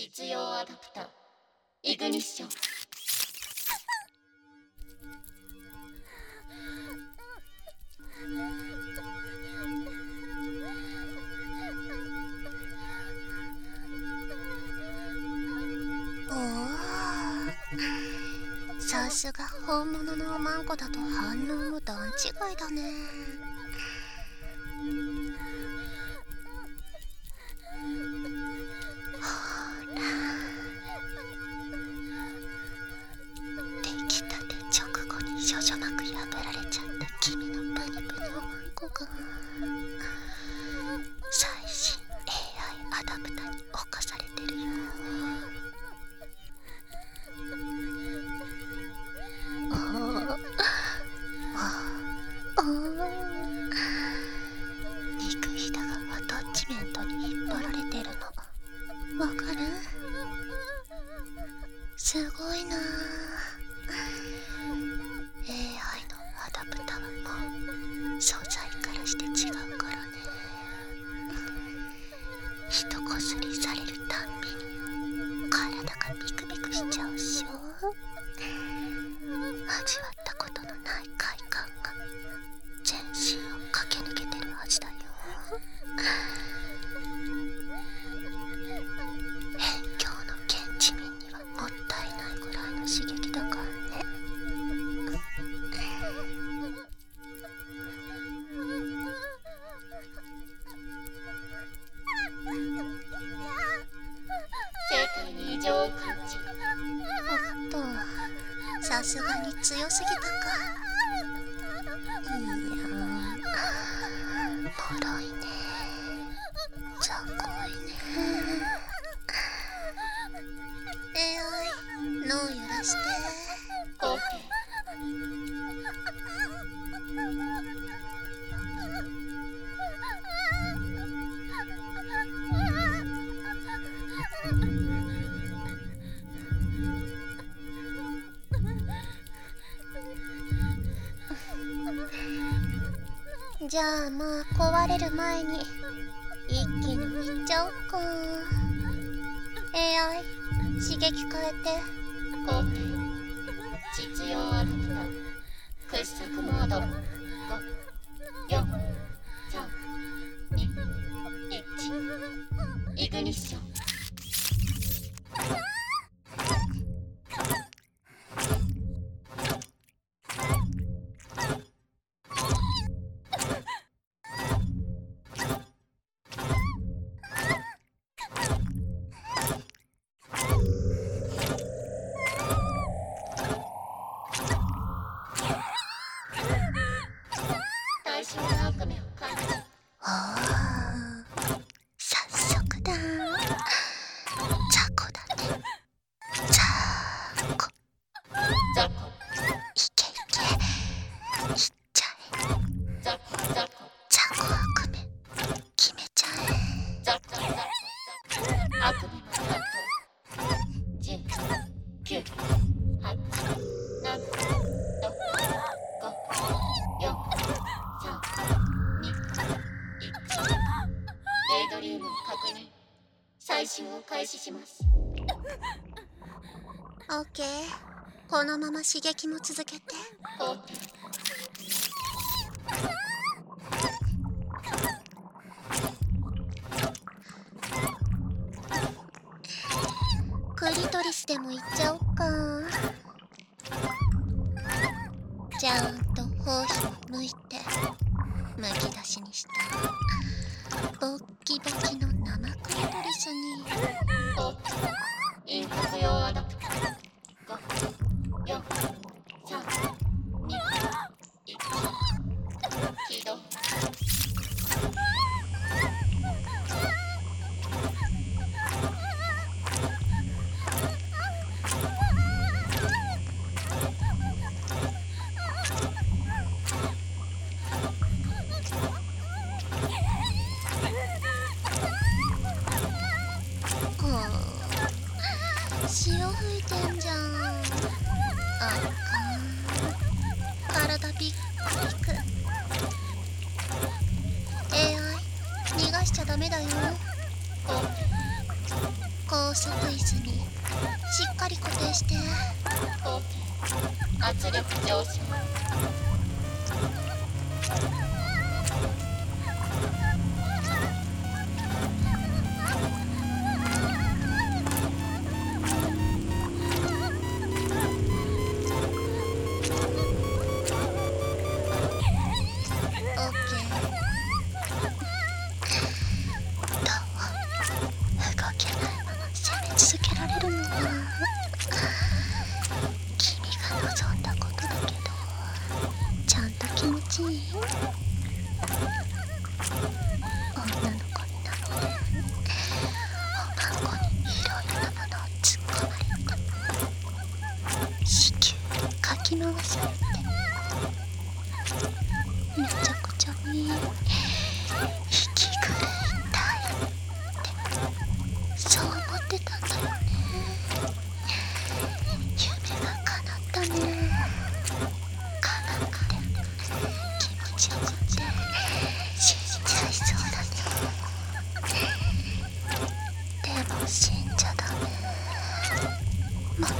実用アダプターイグニッション。おおさすが本物のおまんこだと反応も段違いだね。じゃあもう壊れる前に一気にいっちゃおっか。AI 刺激変えて。5実用アルプタ掘削モード。54321イグニッション。配信を開始します。OK このまま刺激も続けて。クリトリスでも行っちゃおっか。ちゃんと胞子を向いてむき出しにした。ドッキドキの生クリトリスに。足と椅子にしっかり固定して。圧力上昇オッケー。子宮をかき回しちゃってめちゃくちゃに息狂いたいってそう思ってたんだよね夢が叶ったね叶って気持ちよくてんじちゃいそうだねでも死んじゃダメ。もっ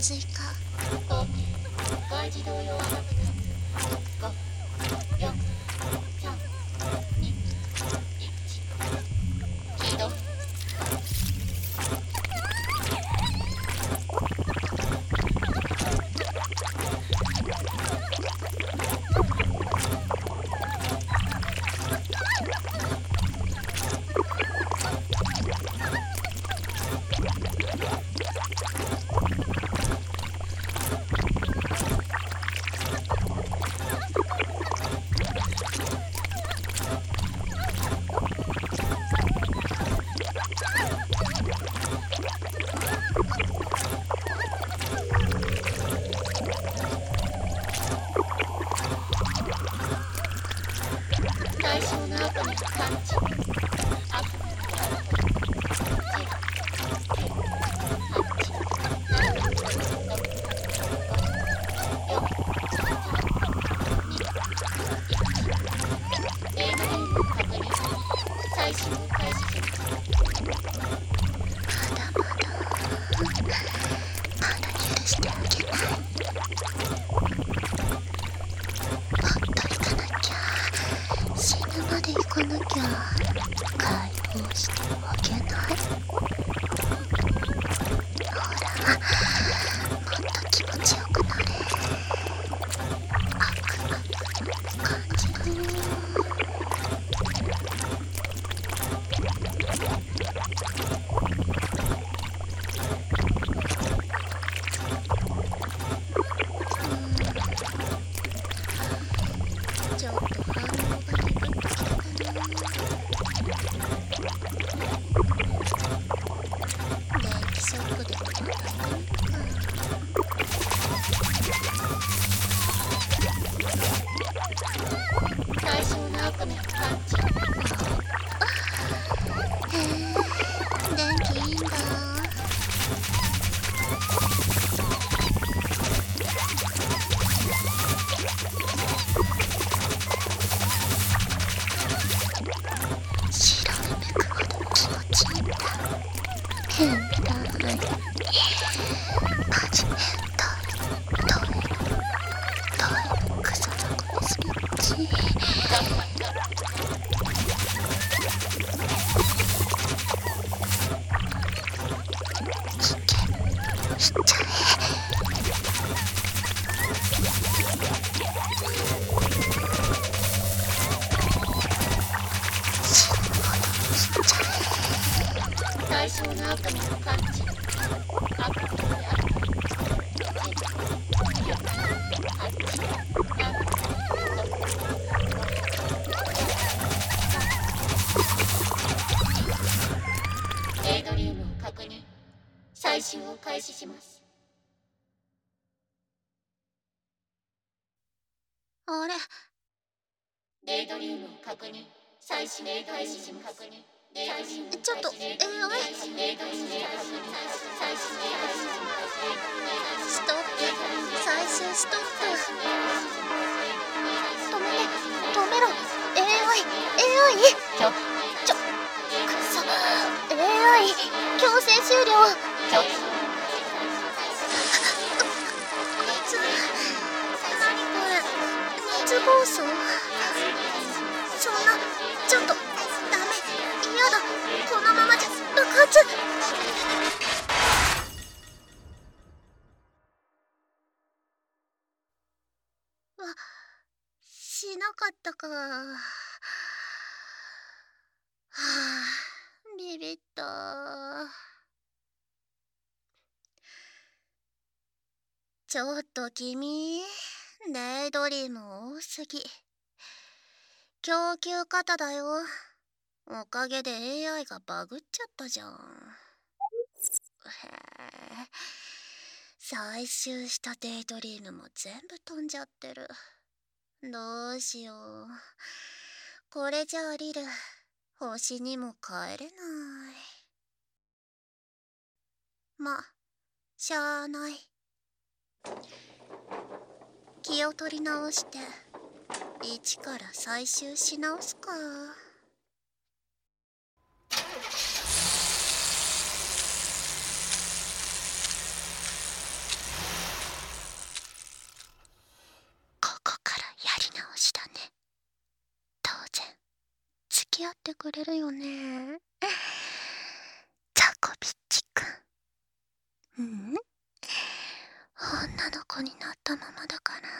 追加。ここ外自用 Yeah. ちい最初のアプの感じ採集を開始します。あれ？レイドリウムを確認。確認。ちょっと AI ストップ最終ストップ。止めて止めろ。AI AI ちょちょくそ。AI 強制終了ちょつ何これ熱暴走そんなちょっとダメ嫌だこのままじゃ爆発わしなかったかはあビビったちょっと君デイドリーム多すぎ。供給型だよ。おかげで AI がバグっちゃったじゃん。へえ。採集したデイドリームも全部飛んじゃってる。どうしよう。これじゃあリル。星にも帰れない。ましゃあない。気を取り直して一から採集し直すか。ここからやり直しだね。当然付き合ってくれるよね。ザコビッチくんうん？になったままだから。